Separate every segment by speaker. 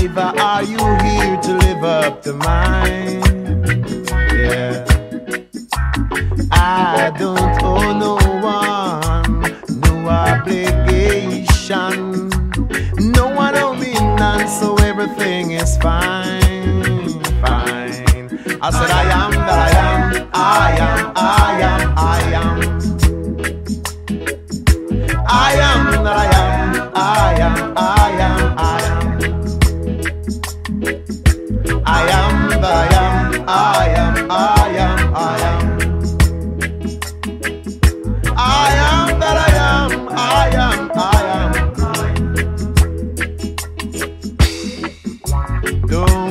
Speaker 1: survivor? Are you here to live up to mine? Yeah. I don't owe no one, no obligation. No one owe me none, so everything is fine. I am, I am, I am. I am that I am, I am, I am. Don't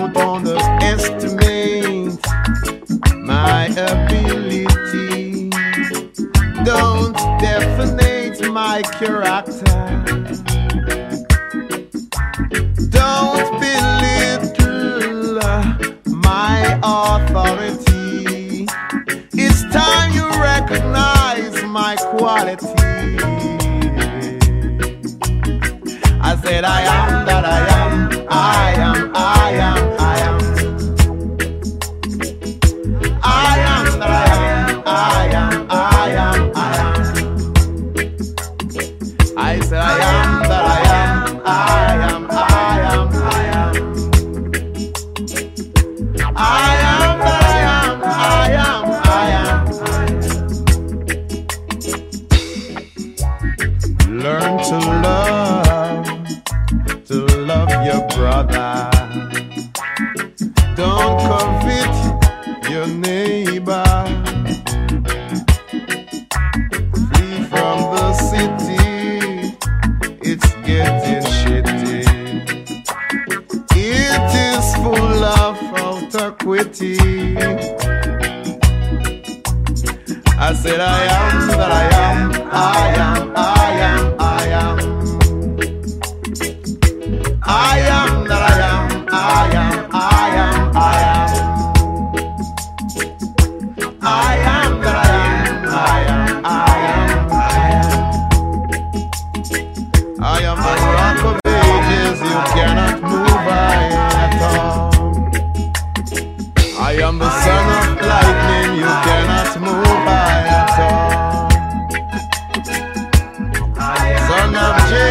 Speaker 1: quality. I said I am that I am. pretty. I said, I am that I am, I am, I am.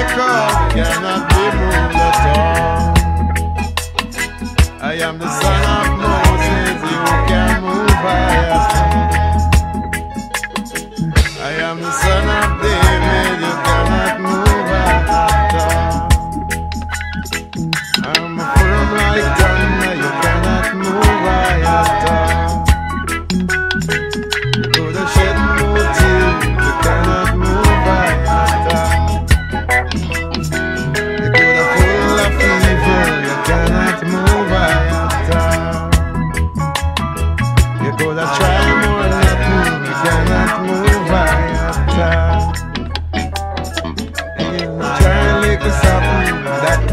Speaker 1: miracle cannot be moved at all. I am the son of Moses, you can move us.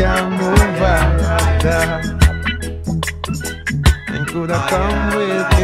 Speaker 1: can move on. And could I come with